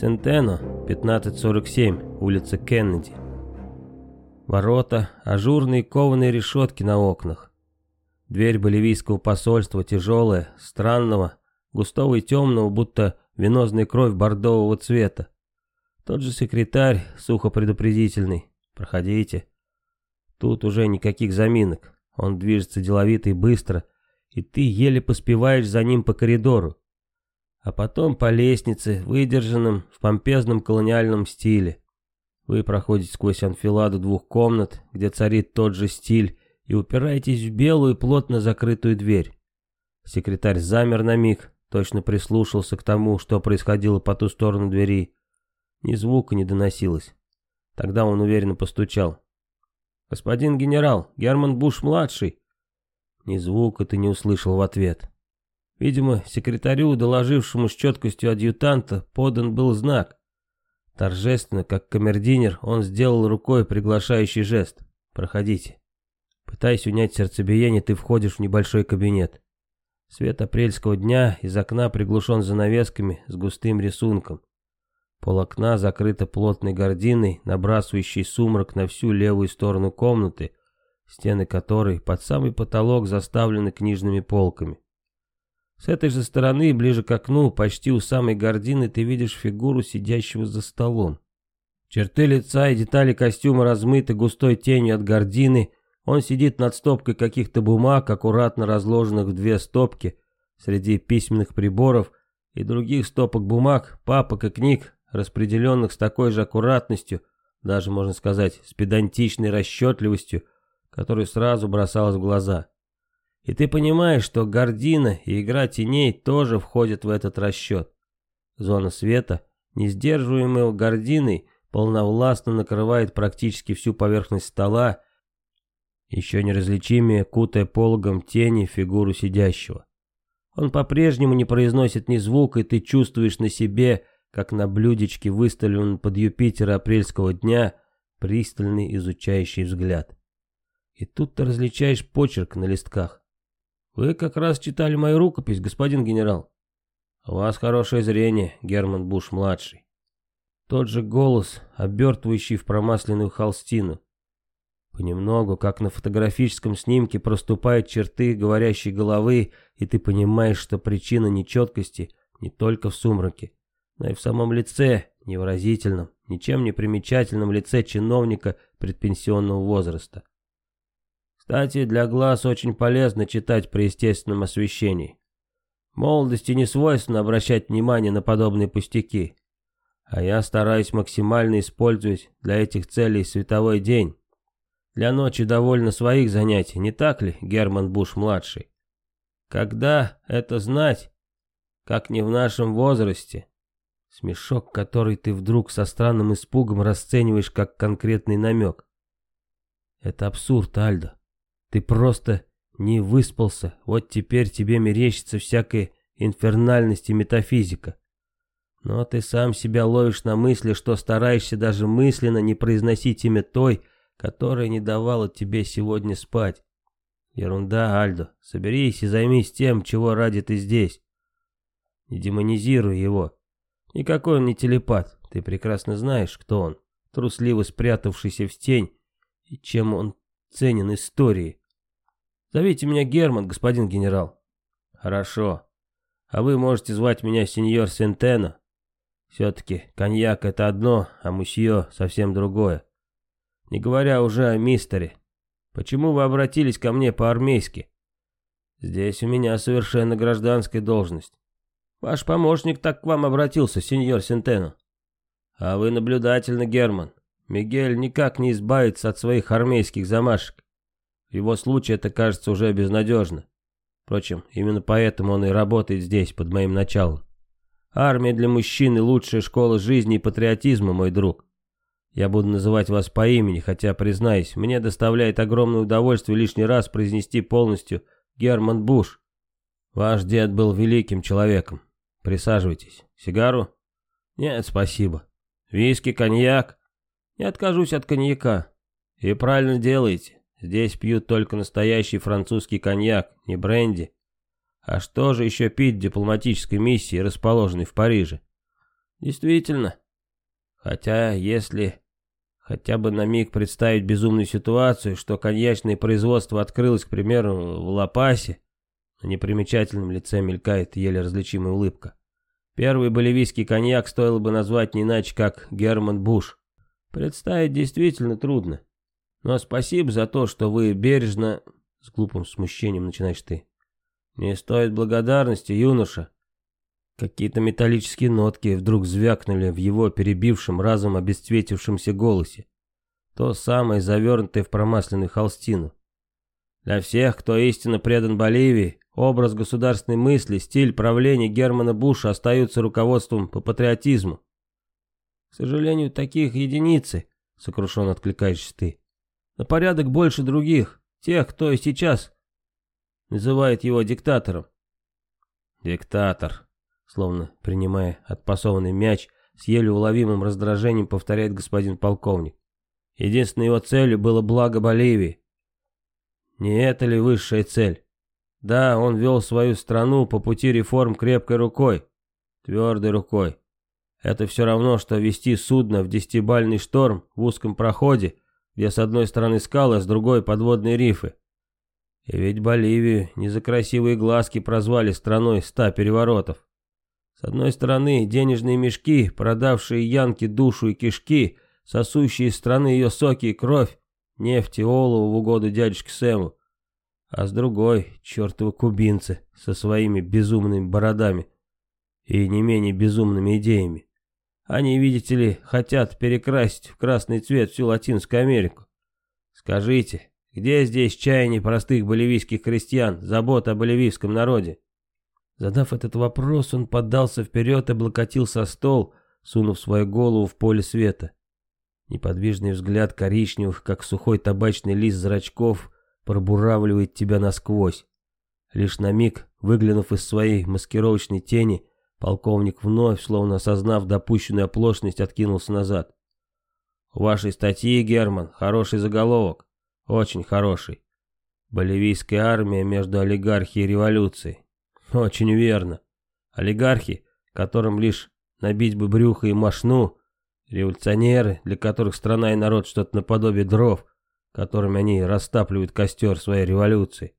Сентено, 1547, улица Кеннеди. Ворота, ажурные кованые решетки на окнах. Дверь боливийского посольства тяжелая, странного, густого и темного, будто венозная кровь бордового цвета. Тот же секретарь, сухо предупредительный. Проходите. Тут уже никаких заминок. Он движется деловито и быстро, и ты еле поспеваешь за ним по коридору а потом по лестнице, выдержанном в помпезном колониальном стиле. Вы проходите сквозь анфиладу двух комнат, где царит тот же стиль, и упираетесь в белую плотно закрытую дверь. Секретарь замер на миг, точно прислушался к тому, что происходило по ту сторону двери. Ни звука не доносилось. Тогда он уверенно постучал. «Господин генерал, Герман Буш-младший!» Ни звука ты не услышал в ответ. Видимо, секретарю, доложившему с четкостью адъютанта, подан был знак. Торжественно, как камердинер, он сделал рукой приглашающий жест. «Проходите». Пытаясь унять сердцебиение, ты входишь в небольшой кабинет. Свет апрельского дня из окна приглушен занавесками с густым рисунком. Пол окна закрыто плотной гординой, набрасывающей сумрак на всю левую сторону комнаты, стены которой под самый потолок заставлены книжными полками. С этой же стороны, ближе к окну, почти у самой гордины, ты видишь фигуру сидящего за столом. Черты лица и детали костюма размыты густой тенью от гордины. Он сидит над стопкой каких-то бумаг, аккуратно разложенных в две стопки, среди письменных приборов и других стопок бумаг, папок и книг, распределенных с такой же аккуратностью, даже, можно сказать, с педантичной расчетливостью, которая сразу бросалась в глаза. И ты понимаешь, что гордина и игра теней тоже входят в этот расчет. Зона света, не сдерживаемая гординой, полновластно накрывает практически всю поверхность стола, еще неразличимее кутая пологом тени фигуру сидящего. Он по-прежнему не произносит ни звука, и ты чувствуешь на себе, как на блюдечке выставлен под Юпитера апрельского дня, пристальный изучающий взгляд. И тут ты различаешь почерк на листках. Вы как раз читали мою рукопись, господин генерал. У вас хорошее зрение, Герман Буш-младший. Тот же голос, обертывающий в промасленную холстину. Понемногу, как на фотографическом снимке, проступают черты говорящей головы, и ты понимаешь, что причина нечеткости не только в сумраке, но и в самом лице, невыразительном, ничем не примечательном лице чиновника предпенсионного возраста. Кстати, для глаз очень полезно читать при естественном освещении. Молодости не свойственно обращать внимание на подобные пустяки. А я стараюсь максимально использовать для этих целей световой день. Для ночи довольно своих занятий, не так ли, Герман Буш-младший? Когда это знать, как не в нашем возрасте? Смешок, который ты вдруг со странным испугом расцениваешь как конкретный намек. Это абсурд, Альдо. Ты просто не выспался, вот теперь тебе мерещится всякая инфернальность и метафизика. Но ты сам себя ловишь на мысли, что стараешься даже мысленно не произносить имя той, которая не давала тебе сегодня спать. Ерунда, Альдо, соберись и займись тем, чего ради ты здесь. Не демонизируй его. Никакой он не телепат, ты прекрасно знаешь, кто он, трусливо спрятавшийся в тень, и чем он ценен истории. Зовите меня Герман, господин генерал. Хорошо. А вы можете звать меня сеньор Сентено. Все-таки коньяк это одно, а мусье совсем другое. Не говоря уже о мистере. Почему вы обратились ко мне по-армейски? Здесь у меня совершенно гражданская должность. Ваш помощник так к вам обратился, сеньор Сентено. А вы наблюдательны, Герман. Мигель никак не избавится от своих армейских замашек. В его случае это кажется уже безнадежно. Впрочем, именно поэтому он и работает здесь, под моим началом. Армия для мужчины лучшая школа жизни и патриотизма, мой друг. Я буду называть вас по имени, хотя, признаюсь, мне доставляет огромное удовольствие лишний раз произнести полностью Герман Буш. Ваш дед был великим человеком. Присаживайтесь. Сигару? Нет, спасибо. Виски, коньяк? Не откажусь от коньяка. И правильно делаете. Здесь пьют только настоящий французский коньяк, не бренди. А что же еще пить в дипломатической миссии, расположенной в Париже? Действительно. Хотя, если хотя бы на миг представить безумную ситуацию, что коньячное производство открылось, к примеру, в Лапасе, на непримечательном лице мелькает еле различимая улыбка. Первый боливийский коньяк стоило бы назвать не иначе, как Герман Буш. Представить действительно трудно. Но спасибо за то, что вы бережно... С глупым смущением начинаешь ты. Не стоит благодарности, юноша. Какие-то металлические нотки вдруг звякнули в его перебившем, разом обесцветившемся голосе. То самое, завернутое в промасленную холстину. Для всех, кто истинно предан Боливии, образ государственной мысли, стиль правления Германа Буша остаются руководством по патриотизму. К сожалению, таких единицы, сокрушенно откликаешься ты. На порядок больше других, тех, кто и сейчас называет его диктатором. Диктатор, словно принимая отпасованный мяч, с еле уловимым раздражением повторяет господин полковник. Единственной его целью было благо Боливии. Не это ли высшая цель? Да, он вел свою страну по пути реформ крепкой рукой, твердой рукой. Это все равно, что вести судно в десятибальный шторм в узком проходе, где с одной стороны скалы, а с другой подводные рифы. И ведь Боливию не за красивые глазки прозвали страной ста переворотов. С одной стороны, денежные мешки, продавшие Янке душу и кишки, сосущие из страны ее соки и кровь, нефть и олово в угоду дядюшке Сэму. А с другой, чертовы кубинцы со своими безумными бородами и не менее безумными идеями. Они, видите ли, хотят перекрасить в красный цвет всю Латинскую Америку. Скажите, где здесь чаяние простых боливийских крестьян, забота о боливийском народе? Задав этот вопрос, он поддался вперед и облокотился о стол, сунув свою голову в поле света. Неподвижный взгляд коричневых, как сухой табачный лист зрачков, пробуравливает тебя насквозь. Лишь на миг, выглянув из своей маскировочной тени, полковник вновь, словно осознав допущенную оплошность, откинулся назад. «У вашей статьи, Герман, хороший заголовок. Очень хороший. Боливийская армия между олигархией и революцией. Очень верно. Олигархи, которым лишь набить бы брюхо и мошну, революционеры, для которых страна и народ что-то наподобие дров, которыми они растапливают костер своей революции.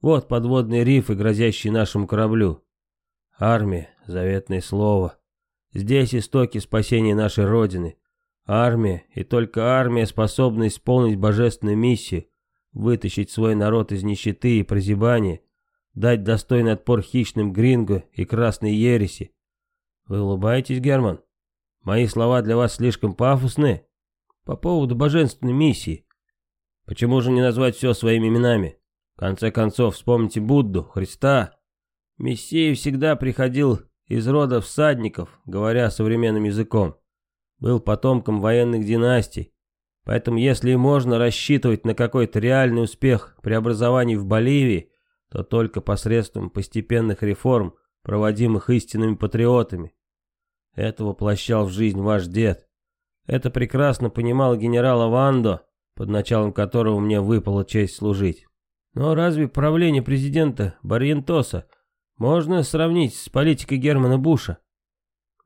Вот подводные рифы, грозящие нашему кораблю. Армия, заветное слово. Здесь истоки спасения нашей Родины. Армия, и только армия способна исполнить божественную миссию, вытащить свой народ из нищеты и прозябания, дать достойный отпор хищным гринго и красной ереси. Вы улыбаетесь, Герман? Мои слова для вас слишком пафосны? По поводу божественной миссии. Почему же не назвать все своими именами? В конце концов, вспомните Будду, Христа. Мессия всегда приходил из рода всадников, говоря современным языком. Был потомком военных династий. Поэтому если и можно рассчитывать на какой-то реальный успех преобразований в Боливии, то только посредством постепенных реформ, проводимых истинными патриотами. Это воплощал в жизнь ваш дед. Это прекрасно понимал генерал Авандо, под началом которого мне выпала честь служить. Но разве правление президента Барьентоса можно сравнить с политикой Германа Буша?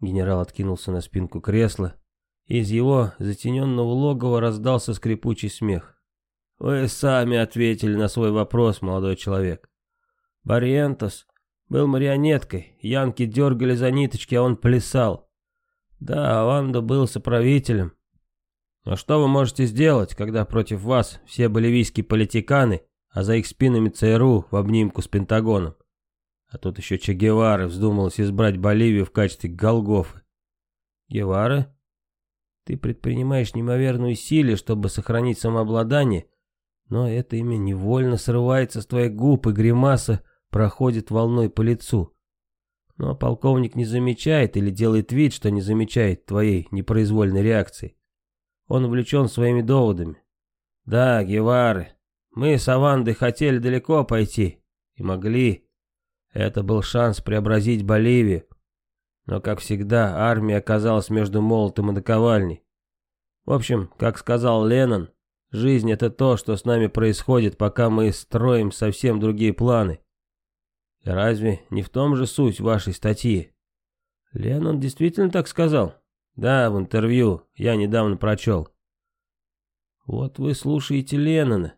Генерал откинулся на спинку кресла. Из его затененного логова раздался скрипучий смех. «Вы сами ответили на свой вопрос, молодой человек. Барьентос был марионеткой, янки дергали за ниточки, а он плясал. Да, Авандо был соправителем, но что вы можете сделать, когда против вас все боливийские политиканы, а за их спинами ЦРУ в обнимку с Пентагоном? А тут еще Че Гевара вздумалось избрать Боливию в качестве Голгофы. Гевара? Ты предпринимаешь неимоверные усилия, чтобы сохранить самообладание, но это имя невольно срывается с твоих губ, и гримаса проходит волной по лицу. Но полковник не замечает или делает вид, что не замечает твоей непроизвольной реакции. Он увлечен своими доводами. Да, Гевары, мы с Авандой хотели далеко пойти. И могли. Это был шанс преобразить Боливию. Но, как всегда, армия оказалась между молотом и наковальней. В общем, как сказал Леннон, жизнь это то, что с нами происходит, пока мы строим совсем другие планы. И разве не в том же суть вашей статьи? Леннон действительно так сказал? Да, в интервью, я недавно прочел. Вот вы слушаете Леннона.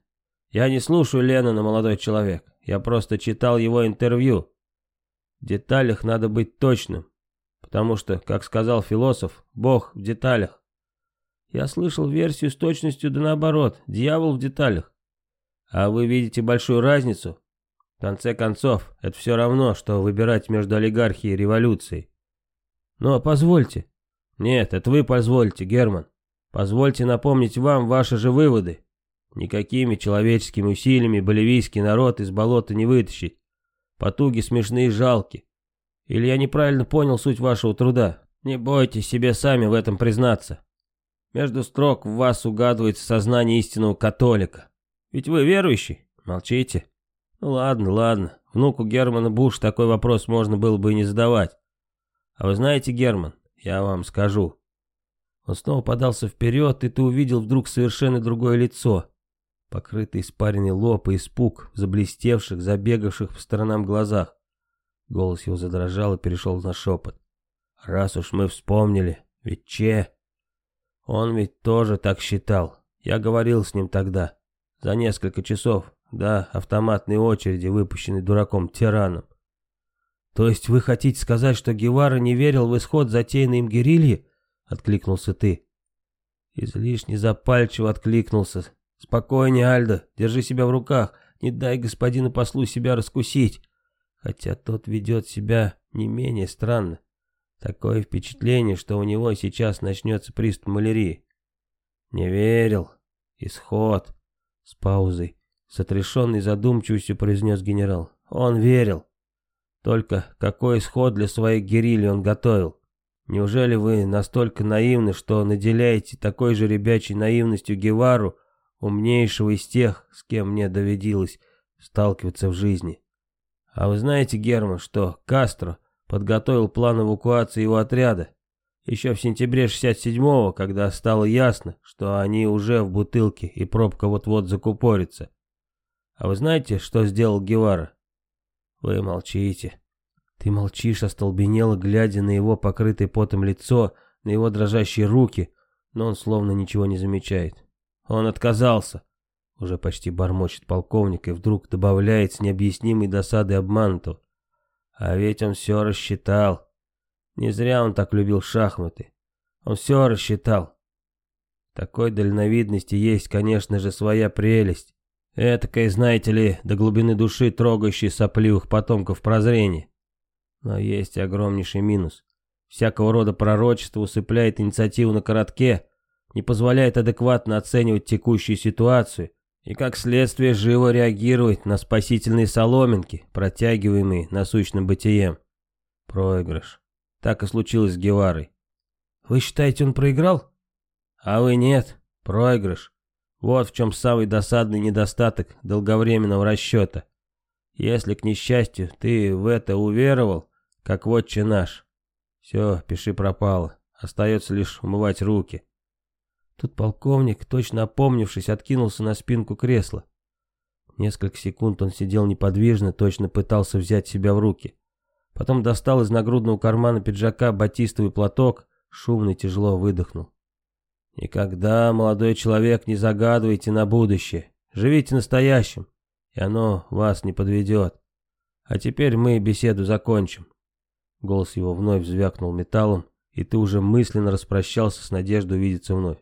Я не слушаю Леннона, молодой человек. Я просто читал его интервью. В деталях надо быть точным. Потому что, как сказал философ, Бог в деталях. Я слышал версию с точностью да наоборот, дьявол в деталях. А вы видите большую разницу? В конце концов, это все равно, что выбирать между олигархией и революцией. Но позвольте. Нет, это вы позвольте, Герман. Позвольте напомнить вам ваши же выводы. Никакими человеческими усилиями боливийский народ из болота не вытащить. Потуги смешные и жалки. Или я неправильно понял суть вашего труда? Не бойтесь себе сами в этом признаться. Между строк в вас угадывается сознание истинного католика. Ведь вы верующий? Молчите. Ну ладно, ладно. Внуку Германа Буш такой вопрос можно было бы и не задавать. А вы знаете, Герман, я вам скажу. Он снова подался вперед, и ты увидел вдруг совершенно другое лицо. Покрытый испаренный лоб и испуг в заблестевших, забегавших по сторонам глазах. Голос его задрожал и перешел на шепот. «Раз уж мы вспомнили, ведь Че...» Он ведь тоже так считал. Я говорил с ним тогда. За несколько часов, да, автоматной очереди, выпущенной дураком-тираном. То есть вы хотите сказать, что Гевара не верил в исход затеянной им герильи? Откликнулся ты. Излишне запальчиво откликнулся. Спокойнее, Альдо, держи себя в руках. Не дай господину послу себя раскусить. Хотя тот ведет себя не менее странно. Такое впечатление, что у него сейчас начнется приступ малярии. Не верил. Исход. С паузой. С отрешенной задумчивостью произнес генерал. Он верил. Только какой исход для своей герильи он готовил? Неужели вы настолько наивны, что наделяете такой же ребячей наивностью Гевару, умнейшего из тех, с кем мне доведилось сталкиваться в жизни? А вы знаете, Герман, что Кастро подготовил план эвакуации его отряда. Еще в сентябре 67-го, когда стало ясно, что они уже в бутылке и пробка вот-вот закупорится. А вы знаете, что сделал Гевара? Вы молчите. Ты молчишь, остолбенело, глядя на его покрытое потом лицо, на его дрожащие руки, но он словно ничего не замечает. Он отказался. Уже почти бормочет полковник и вдруг добавляет с необъяснимой досадой обманутого. А ведь он все рассчитал. Не зря он так любил шахматы. Он все рассчитал. Такой дальновидности есть, конечно же, своя прелесть. Этакое, знаете ли, до глубины души трогающий сопливых потомков прозрения. Но есть огромнейший минус. Всякого рода пророчество усыпляет инициативу на коротке, не позволяет адекватно оценивать текущую ситуацию и как следствие живо реагировать на спасительные соломинки, протягиваемые насущным бытием. Проигрыш. Так и случилось с Геварой. Вы считаете, он проиграл? А вы нет. Проигрыш. Вот в чем самый досадный недостаток долговременного расчета. Если, к несчастью, ты в это уверовал, как вотче наш, все, пиши пропало. Остается лишь умывать руки. Тут полковник, точно опомнившись, откинулся на спинку кресла. Несколько секунд он сидел неподвижно, точно пытался взять себя в руки. Потом достал из нагрудного кармана пиджака батистовый платок, шумно и тяжело выдохнул. «Никогда, молодой человек, не загадывайте на будущее. Живите настоящим, и оно вас не подведет. А теперь мы беседу закончим». Голос его вновь звякнул металлом, и ты уже мысленно распрощался с надеждой увидеться вновь.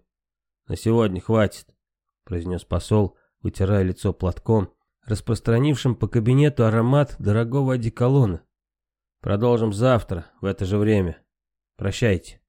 «На сегодня хватит», — произнес посол, вытирая лицо платком, распространившим по кабинету аромат дорогого одеколона. «Продолжим завтра, в это же время. Прощайте».